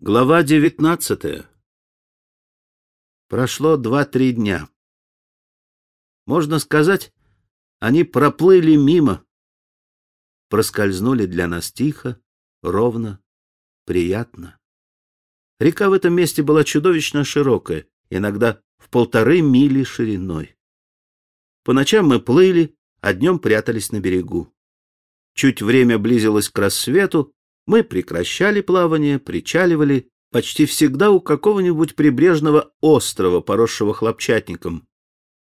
Глава девятнадцатая. Прошло два-три дня. Можно сказать, они проплыли мимо, проскользнули для нас тихо, ровно, приятно. Река в этом месте была чудовищно широкая, иногда в полторы мили шириной. По ночам мы плыли, а днем прятались на берегу. Чуть время близилось к рассвету, мы прекращали плавание, причаливали, почти всегда у какого-нибудь прибрежного острова, поросшего хлопчатником.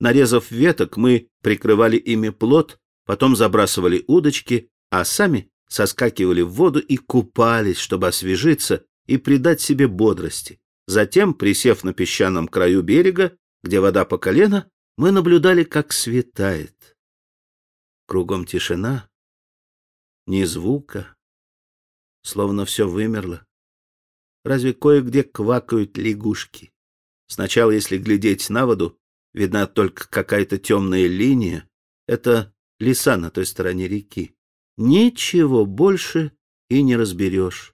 Нарезав веток, мы прикрывали ими плот, потом забрасывали удочки, а сами соскакивали в воду и купались, чтобы освежиться и придать себе бодрости. Затем, присев на песчаном краю берега, где вода по колено, мы наблюдали, как светает. Кругом тишина, ни звука, словно все вымерло. Разве кое-где квакают лягушки? Сначала, если глядеть на воду, видна только какая-то темная линия. Это леса на той стороне реки. Ничего больше и не разберешь.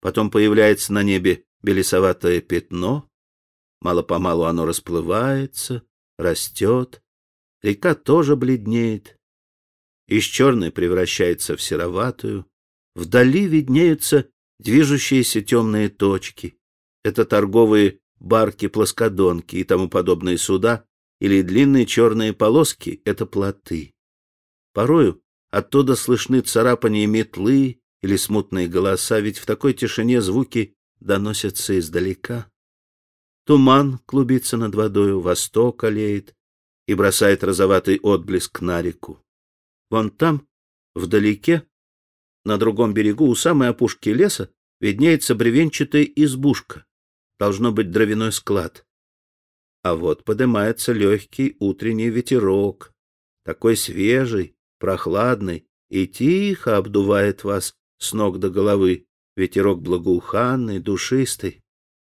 Потом появляется на небе белесоватое пятно. Мало-помалу оно расплывается, растет. Река тоже бледнеет. Из черной превращается в сероватую. Вдали виднеются движущиеся темные точки. Это торговые барки-плоскодонки и тому подобные суда, или длинные черные полоски — это плоты. Порою оттуда слышны царапания метлы или смутные голоса, ведь в такой тишине звуки доносятся издалека. Туман клубится над водою, восток олеет и бросает розоватый отблеск на реку. Вон там, вдалеке, на другом берегу, у самой опушки леса, виднеется бревенчатая избушка. Должно быть дровяной склад. А вот поднимается легкий утренний ветерок, такой свежий, прохладный, и тихо обдувает вас с ног до головы. Ветерок благоуханный, душистый.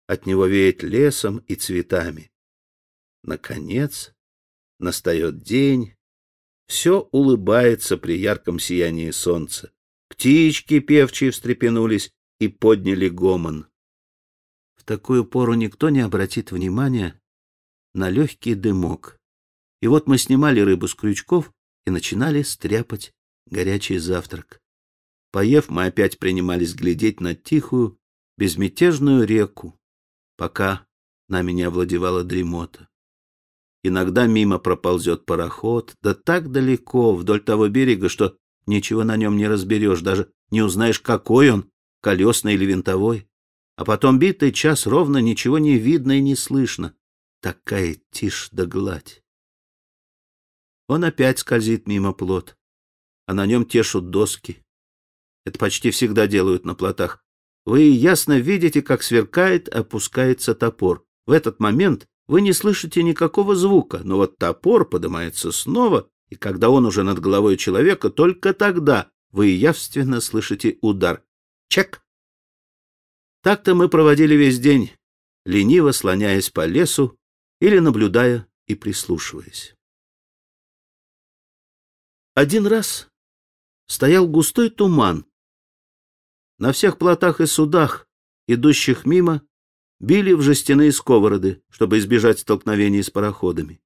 От него веет лесом и цветами. Наконец, настает день. Все улыбается при ярком сиянии солнца. Птички певчие встрепенулись и подняли гомон. В такую пору никто не обратит внимания на легкий дымок. И вот мы снимали рыбу с крючков и начинали стряпать горячий завтрак. Поев, мы опять принимались глядеть на тихую, безмятежную реку, пока нами не овладевала дремота. Иногда мимо проползет пароход, да так далеко, вдоль того берега, что Ничего на нем не разберешь, даже не узнаешь, какой он, колесный или винтовой. А потом битый час ровно ничего не видно и не слышно. Такая тишь да гладь. Он опять скользит мимо плот, а на нем тешут доски. Это почти всегда делают на плотах. Вы ясно видите, как сверкает, опускается топор. В этот момент вы не слышите никакого звука, но вот топор поднимается снова и когда он уже над головой человека, только тогда вы явственно слышите удар. Чек! Так-то мы проводили весь день, лениво слоняясь по лесу или наблюдая и прислушиваясь. Один раз стоял густой туман. На всех плотах и судах, идущих мимо, били в жестяные сковороды, чтобы избежать столкновений с пароходами.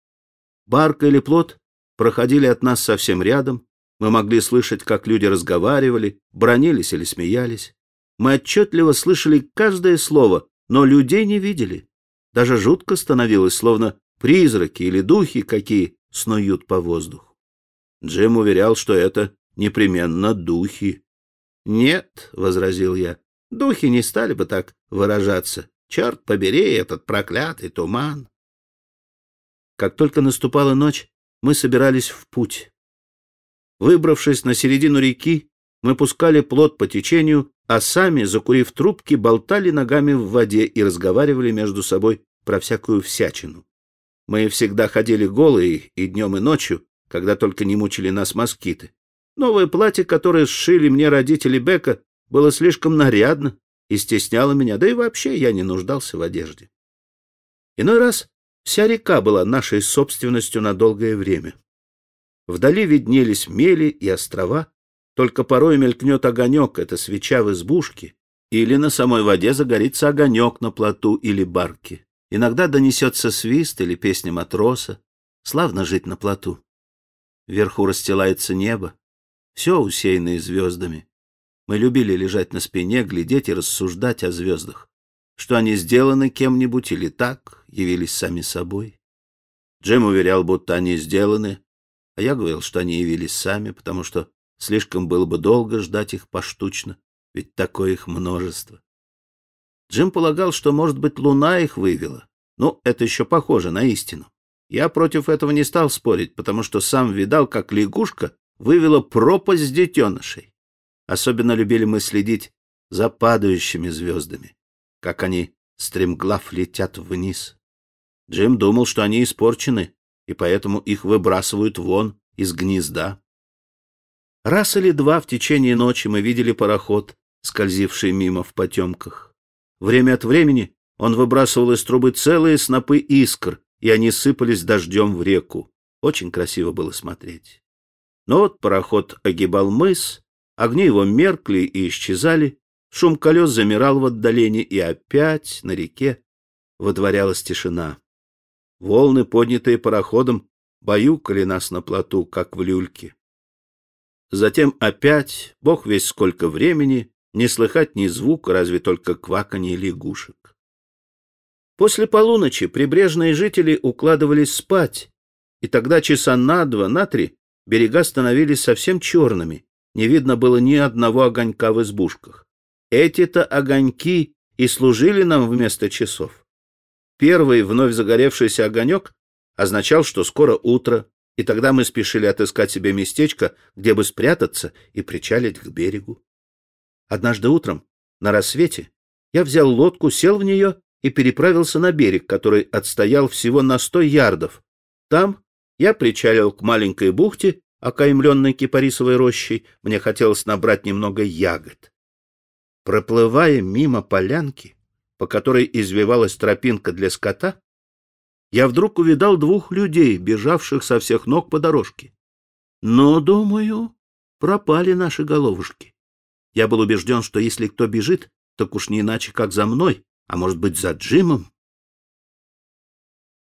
Барка или плот проходили от нас совсем рядом, мы могли слышать, как люди разговаривали, бронились или смеялись. Мы отчетливо слышали каждое слово, но людей не видели. Даже жутко становилось, словно призраки или духи какие снуют по воздуху. Джим уверял, что это непременно духи. «Нет», — возразил я, — «духи не стали бы так выражаться. Черт побери этот проклятый туман». Как только наступала ночь, мы собирались в путь. Выбравшись на середину реки, мы пускали плот по течению, а сами, закурив трубки, болтали ногами в воде и разговаривали между собой про всякую всячину. Мы всегда ходили голые и днем, и ночью, когда только не мучили нас москиты. Новое платье, которое сшили мне родители Бека, было слишком нарядно и стесняло меня, да и вообще я не нуждался в одежде. Иной раз Вся река была нашей собственностью на долгое время. Вдали виднелись мели и острова, только порой мелькнет огонек, это свеча в избушке, Или на самой воде загорится огонек на плоту или барке. Иногда донесется свист или песня матроса. Славно жить на плоту. Вверху расстилается небо, все усеянное звездами. Мы любили лежать на спине, глядеть и рассуждать о звездах. Что они сделаны кем-нибудь или так, явились сами собой. Джем уверял, будто они сделаны, а я говорил, что они явились сами, потому что слишком было бы долго ждать их поштучно, ведь такое их множество. Джим полагал, что, может быть, луна их вывела. Ну, это еще похоже на истину. Я против этого не стал спорить, потому что сам видал, как лягушка вывела пропасть детенышей. Особенно любили мы следить за падающими звездами, как они стремглав летят вниз. Джим думал, что они испорчены, и поэтому их выбрасывают вон из гнезда. Раз или два в течение ночи мы видели пароход, скользивший мимо в потемках. Время от времени он выбрасывал из трубы целые снопы искр, и они сыпались дождем в реку. Очень красиво было смотреть. Но вот пароход огибал мыс, огни его меркли и исчезали, шум колес замирал в отдалении, и опять на реке водворялась тишина. Волны, поднятые пароходом, баюкали нас на плоту, как в люльке. Затем опять, бог весь сколько времени, не слыхать ни звука, разве только кваканье лягушек. После полуночи прибрежные жители укладывались спать, и тогда часа на два, на три берега становились совсем черными, не видно было ни одного огонька в избушках. Эти-то огоньки и служили нам вместо часов. Первый вновь загоревшийся огонек означал, что скоро утро, и тогда мы спешили отыскать себе местечко, где бы спрятаться и причалить к берегу. Однажды утром, на рассвете, я взял лодку, сел в нее и переправился на берег, который отстоял всего на сто ярдов. Там я причалил к маленькой бухте, окаймленной кипарисовой рощей. Мне хотелось набрать немного ягод. Проплывая мимо полянки, по которой извивалась тропинка для скота, я вдруг увидал двух людей, бежавших со всех ног по дорожке. Но, думаю, пропали наши головушки. Я был убежден, что если кто бежит, так уж не иначе, как за мной, а может быть, за Джимом?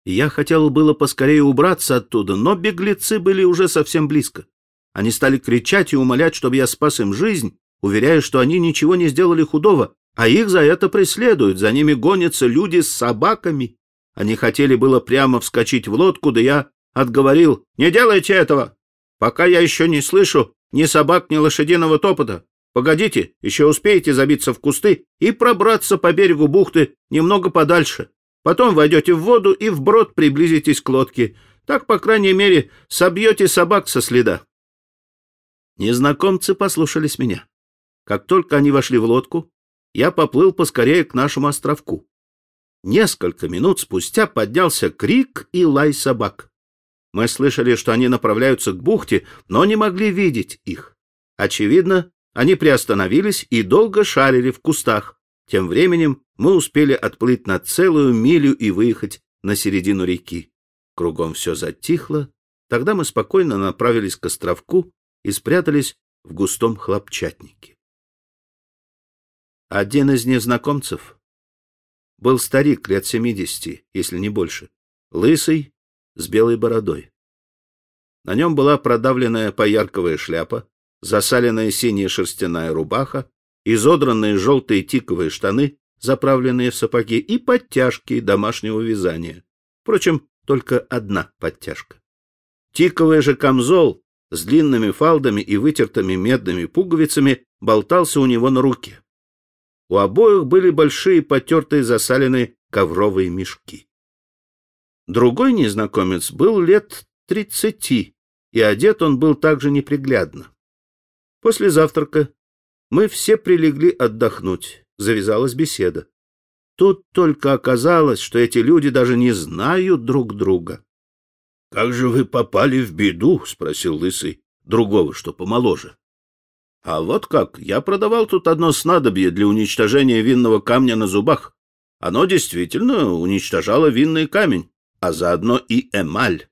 Я хотел было поскорее убраться оттуда, но беглецы были уже совсем близко. Они стали кричать и умолять, чтобы я спас им жизнь, уверяя, что они ничего не сделали худого, а их за это преследуют, за ними гонятся люди с собаками. Они хотели было прямо вскочить в лодку, да я отговорил, не делайте этого, пока я еще не слышу ни собак, ни лошадиного топота. Погодите, еще успеете забиться в кусты и пробраться по берегу бухты немного подальше. Потом войдете в воду и вброд приблизитесь к лодке. Так, по крайней мере, собьете собак со следа. Незнакомцы послушались меня. Как только они вошли в лодку, я поплыл поскорее к нашему островку. Несколько минут спустя поднялся крик и лай собак. Мы слышали, что они направляются к бухте, но не могли видеть их. Очевидно, они приостановились и долго шарили в кустах. Тем временем мы успели отплыть на целую милю и выехать на середину реки. Кругом все затихло. Тогда мы спокойно направились к островку и спрятались в густом хлопчатнике. Один из незнакомцев был старик лет семидесяти, если не больше, лысый, с белой бородой. На нем была продавленная поярковая шляпа, засаленная синяя шерстяная рубаха, изодранные желтые тиковые штаны, заправленные в сапоги, и подтяжки домашнего вязания. Впрочем, только одна подтяжка. Тиковый же камзол с длинными фалдами и вытертыми медными пуговицами болтался у него на руке. У обоих были большие потертые засаленные ковровые мешки. Другой незнакомец был лет тридцати, и одет он был также неприглядно. После завтрака мы все прилегли отдохнуть. Завязалась беседа. Тут только оказалось, что эти люди даже не знают друг друга. — Как же вы попали в беду? — спросил Лысый, другого, что помоложе. — А вот как, я продавал тут одно снадобье для уничтожения винного камня на зубах. Оно действительно уничтожало винный камень, а заодно и эмаль.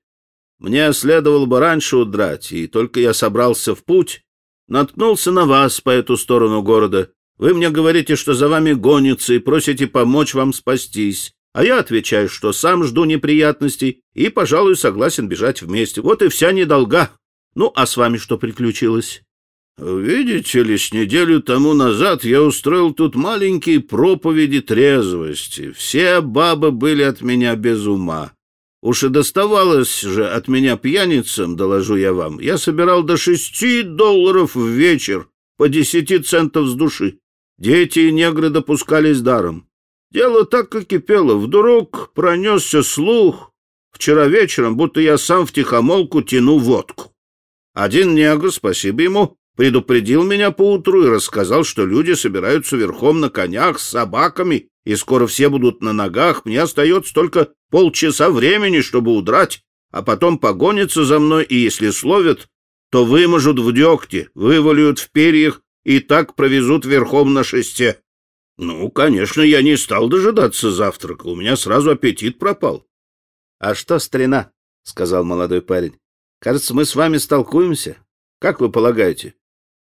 Мне следовало бы раньше удрать, и только я собрался в путь, наткнулся на вас по эту сторону города Вы мне говорите, что за вами гонятся и просите помочь вам спастись. А я отвечаю, что сам жду неприятностей и, пожалуй, согласен бежать вместе. Вот и вся недолга. Ну, а с вами что приключилось? Видите ли, с неделю тому назад я устроил тут маленькие проповеди трезвости. Все бабы были от меня без ума. Уж и доставалось же от меня пьяницам, доложу я вам. Я собирал до шести долларов в вечер, по десяти центов с души. Дети и негры допускались даром. Дело так и кипело. Вдруг пронесся слух вчера вечером, будто я сам в тихомолку тяну водку. Один негр, спасибо ему, предупредил меня поутру и рассказал, что люди собираются верхом на конях с собаками, и скоро все будут на ногах. Мне остается только полчаса времени, чтобы удрать, а потом погонятся за мной, и если словят, то выможут в дегте, вывалют в перьях и так провезут верхом на шесте. Ну, конечно, я не стал дожидаться завтрака, у меня сразу аппетит пропал. — А что, старина? — сказал молодой парень. — Кажется, мы с вами столкуемся. Как вы полагаете? —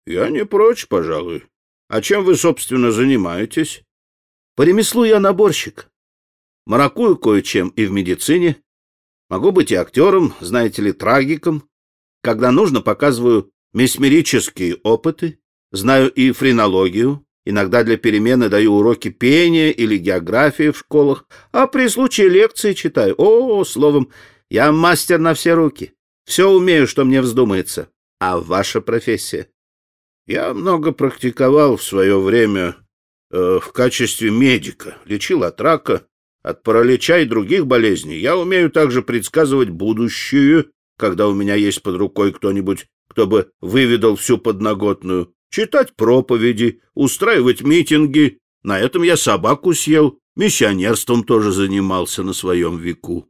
Я не прочь, пожалуй. А чем вы, собственно, занимаетесь? — По ремеслу я наборщик. Маракую кое-чем и в медицине. Могу быть и актером, знаете ли, трагиком. Когда нужно, показываю месмерические опыты. Знаю и френологию. Иногда для перемены даю уроки пения или географии в школах, а при случае лекции читаю. О, словом, я мастер на все руки. Все умею, что мне вздумается. А ваша профессия? Я много практиковал в свое время э, в качестве медика. Лечил от рака, от паралича и других болезней. Я умею также предсказывать будущее, когда у меня есть под рукой кто-нибудь, кто бы выведал всю подноготную читать проповеди, устраивать митинги. На этом я собаку съел, миссионерством тоже занимался на своем веку.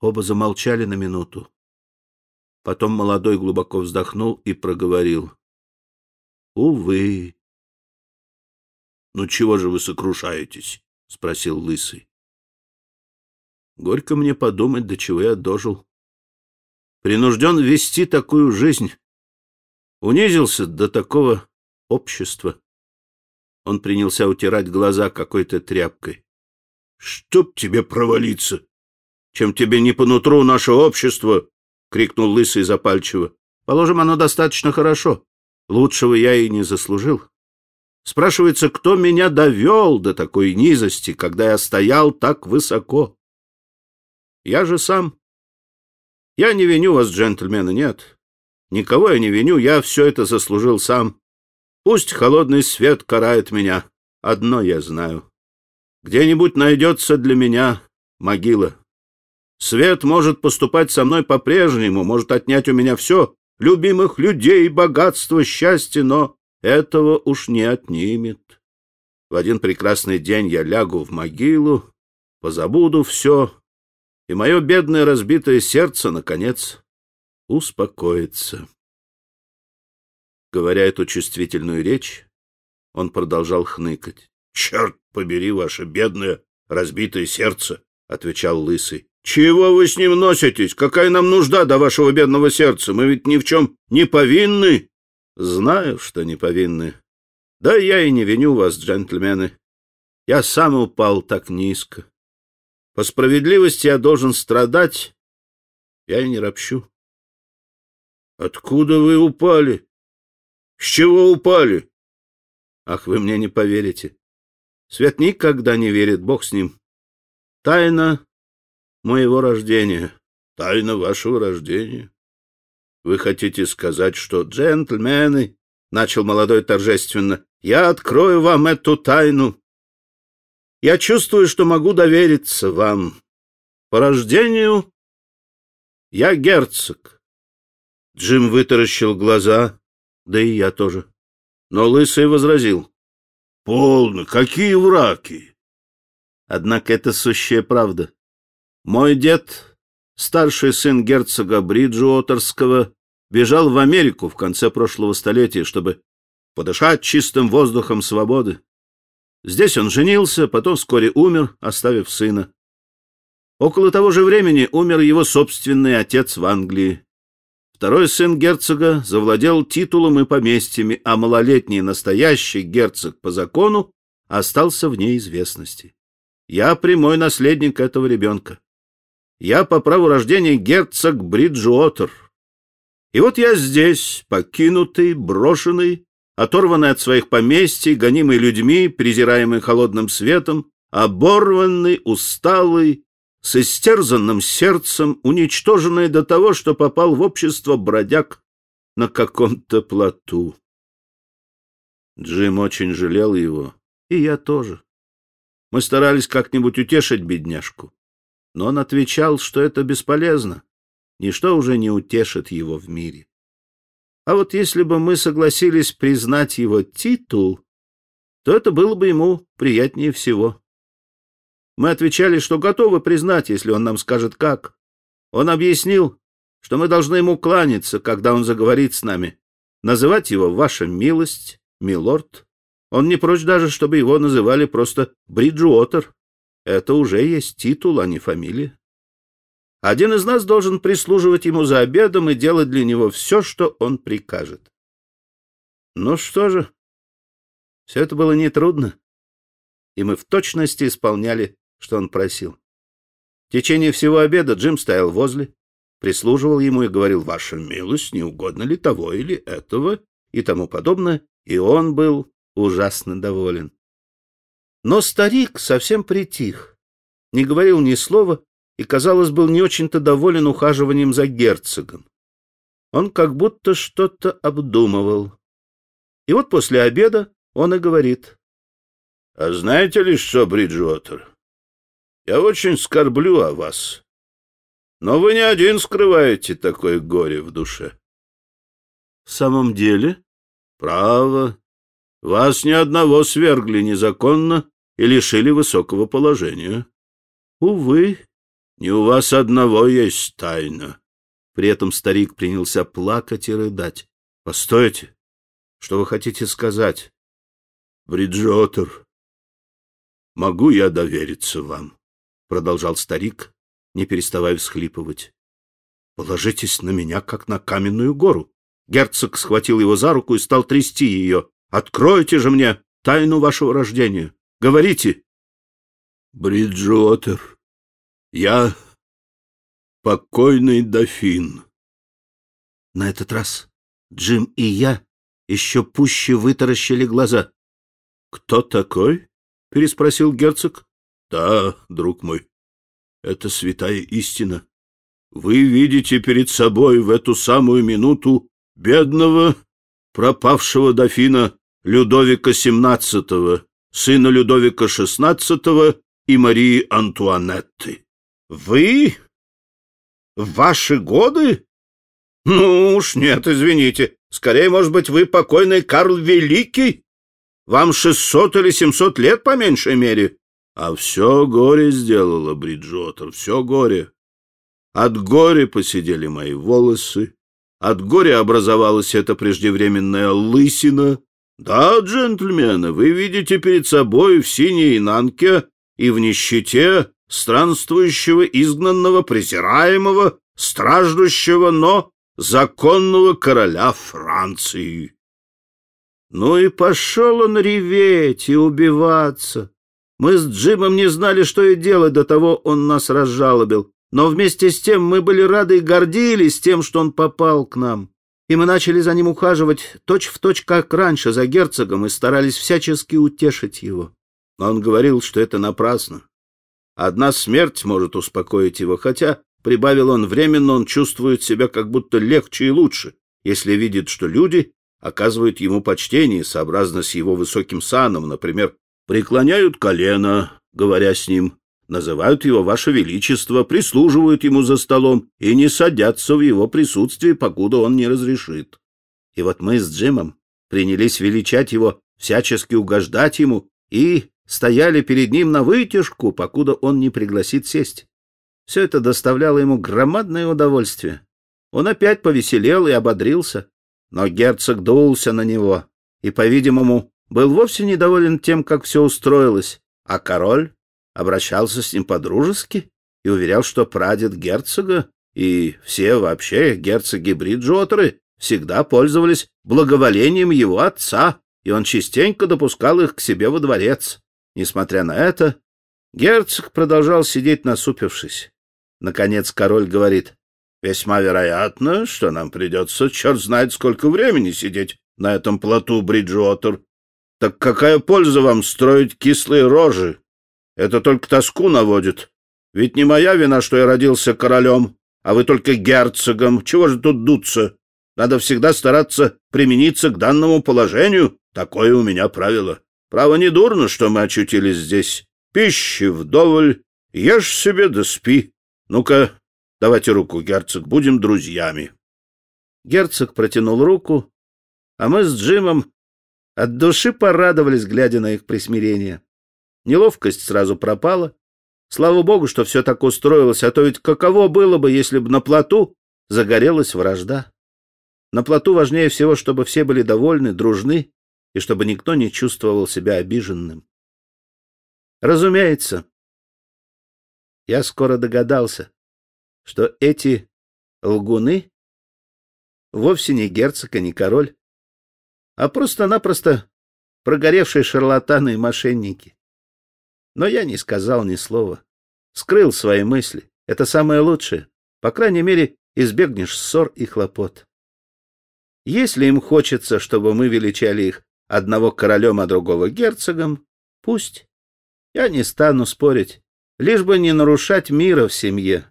Оба замолчали на минуту. Потом молодой глубоко вздохнул и проговорил. — Увы. — Ну чего же вы сокрушаетесь? — спросил Лысый. — Горько мне подумать, до чего я дожил. Принужден вести такую жизнь, унизился до такого общества. Он принялся утирать глаза какой-то тряпкой. — Чтоб тебе провалиться! Чем тебе не по нутру наше общество? — крикнул лысый запальчиво. — Положим, оно достаточно хорошо. Лучшего я и не заслужил. Спрашивается, кто меня довел до такой низости, когда я стоял так высоко? Я же сам. Я не виню вас, джентльмены, нет. Никого я не виню, я все это заслужил сам. Пусть холодный свет карает меня. Одно я знаю. Где-нибудь найдется для меня могила. Свет может поступать со мной по-прежнему, может отнять у меня все, любимых людей, богатство, счастье, но этого уж не отнимет. В один прекрасный день я лягу в могилу, позабуду все, и мое бедное разбитое сердце, наконец, успокоиться. Говоря эту чувствительную речь, он продолжал хныкать. — Черт побери ваше бедное разбитое сердце! — отвечал Лысый. — Чего вы с ним носитесь? Какая нам нужда до вашего бедного сердца? Мы ведь ни в чем не повинны. — Знаю, что не повинны. Да я и не виню вас, джентльмены. Я сам упал так низко. По справедливости я должен страдать. Я и не ропщу. Откуда вы упали? С чего упали? Ах, вы мне не поверите. Свет никогда не верит, Бог с ним. Тайна моего рождения. Тайна вашего рождения. Вы хотите сказать, что джентльмены, начал молодой торжественно, я открою вам эту тайну. Я чувствую, что могу довериться вам. По рождению я герцог. Джим вытаращил глаза, да и я тоже. Но Лысый возразил. — Полно, какие враки! Однако это сущая правда. Мой дед, старший сын герцога Бриджуотерского, бежал в Америку в конце прошлого столетия, чтобы подышать чистым воздухом свободы. Здесь он женился, потом вскоре умер, оставив сына. Около того же времени умер его собственный отец в Англии. Второй сын герцога завладел титулом и поместьями, а малолетний настоящий герцог по закону остался вне известности. Я прямой наследник этого ребенка. Я по праву рождения герцог Бриджуотер. И вот я здесь, покинутый, брошенный, оторванный от своих поместий, гонимый людьми, презираемый холодным светом, оборванный, усталый, с истерзанным сердцем, уничтоженный до того, что попал в общество бродяг на каком-то плоту. Джим очень жалел его, и я тоже. Мы старались как-нибудь утешить бедняжку, но он отвечал, что это бесполезно, ничто уже не утешит его в мире. А вот если бы мы согласились признать его титул, то это было бы ему приятнее всего. Мы отвечали, что готовы признать, если он нам скажет как. Он объяснил, что мы должны ему кланяться, когда он заговорит с нами, называть его «Ваша милость», «Милорд». Он не прочь даже, чтобы его называли просто Бриджуотер. Это уже есть титул, а не фамилия. Один из нас должен прислуживать ему за обедом и делать для него все, что он прикажет. Ну что же, все это было нетрудно, и мы в точности исполняли что он просил. В течение всего обеда Джим стоял возле, прислуживал ему и говорил, «Ваша милость, не угодно ли того или этого?» и тому подобное, и он был ужасно доволен. Но старик совсем притих, не говорил ни слова и, казалось, был не очень-то доволен ухаживанием за герцогом. Он как будто что-то обдумывал. И вот после обеда он и говорит. — А знаете ли что, Бриджуотер, я очень скорблю о вас. Но вы не один скрываете такое горе в душе. — В самом деле? — Право. Вас ни одного свергли незаконно и лишили высокого положения. — Увы, не у вас одного есть тайна. При этом старик принялся плакать и рыдать. — Постойте, что вы хотите сказать? — Бриджотер, могу я довериться вам? — продолжал старик, не переставая всхлипывать. — Положитесь на меня, как на каменную гору. Герцог схватил его за руку и стал трясти ее. — Откройте же мне тайну вашего рождения. Говорите. — Бриджуотер, я покойный дофин. На этот раз Джим и я еще пуще вытаращили глаза. — Кто такой? — переспросил герцог. Да, друг мой, это святая истина. Вы видите перед собой в эту самую минуту бедного пропавшего дофина Людовика XVII, сына Людовика XVI и Марии Антуанетты. Вы? В ваши годы? Ну уж нет, извините. Скорее, может быть, вы покойный Карл Великий? Вам шестьсот или семьсот лет по меньшей мере. А все горе сделала Бриджотер, все горе. От горя посидели мои волосы, от горя образовалась эта преждевременная лысина. Да, джентльмены, вы видите перед собой в синей нанке и в нищете странствующего, изгнанного, презираемого, страждущего, но законного короля Франции. Ну и пошел он реветь и убиваться. Мы с Джимом не знали, что и делать, до того он нас разжалобил. Но вместе с тем мы были рады и гордились тем, что он попал к нам. И мы начали за ним ухаживать точь-в-точь, точь, как раньше, за герцогом, и старались всячески утешить его. Но он говорил, что это напрасно. Одна смерть может успокоить его, хотя, прибавил он, временно он чувствует себя как будто легче и лучше, если видит, что люди оказывают ему почтение, сообразно с его высоким саном, например, преклоняют колено, говоря с ним, называют его Ваше Величество, прислуживают ему за столом и не садятся в его присутствии, покуда он не разрешит. И вот мы с Джимом принялись величать его, всячески угождать ему и стояли перед ним на вытяжку, покуда он не пригласит сесть. Все это доставляло ему громадное удовольствие. Он опять повеселел и ободрился, но герцог дулся на него и, по-видимому, был вовсе недоволен тем, как все устроилось, а король обращался с ним по-дружески и уверял, что прадед герцога и все вообще герцоги Бриджуотеры всегда пользовались благоволением его отца, и он частенько допускал их к себе во дворец. Несмотря на это, герцог продолжал сидеть насупившись. Наконец король говорит, «Весьма вероятно, что нам придется черт знает сколько времени сидеть на этом плоту Бриджуотер. Так какая польза вам строить кислые рожи? Это только тоску наводит. Ведь не моя вина, что я родился королем, а вы только герцогом. Чего же тут дуться? Надо всегда стараться примениться к данному положению. Такое у меня правило. Право, не дурно, что мы очутились здесь. Пищи вдоволь, ешь себе да спи. Ну-ка, давайте руку, герцог, будем друзьями. Герцог протянул руку, а мы с Джимом от души порадовались, глядя на их присмирение. Неловкость сразу пропала. Слава богу, что все так устроилось, а то ведь каково было бы, если бы на плоту загорелась вражда. На плоту важнее всего, чтобы все были довольны, дружны, и чтобы никто не чувствовал себя обиженным. Разумеется, я скоро догадался, что эти лгуны вовсе не герцог и не король, а просто-напросто прогоревшие шарлатаны и мошенники. Но я не сказал ни слова. Скрыл свои мысли. Это самое лучшее. По крайней мере, избегнешь ссор и хлопот. Если им хочется, чтобы мы величали их одного королем, а другого герцогом, пусть. Я не стану спорить, лишь бы не нарушать мира в семье.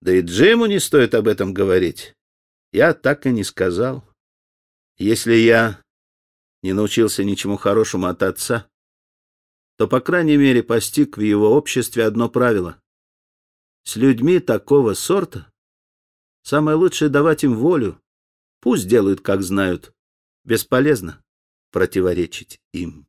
Да и Джиму не стоит об этом говорить. Я так и не сказал. Если я не научился ничему хорошему от отца, то, по крайней мере, постиг в его обществе одно правило. С людьми такого сорта самое лучшее давать им волю. Пусть делают, как знают. Бесполезно противоречить им.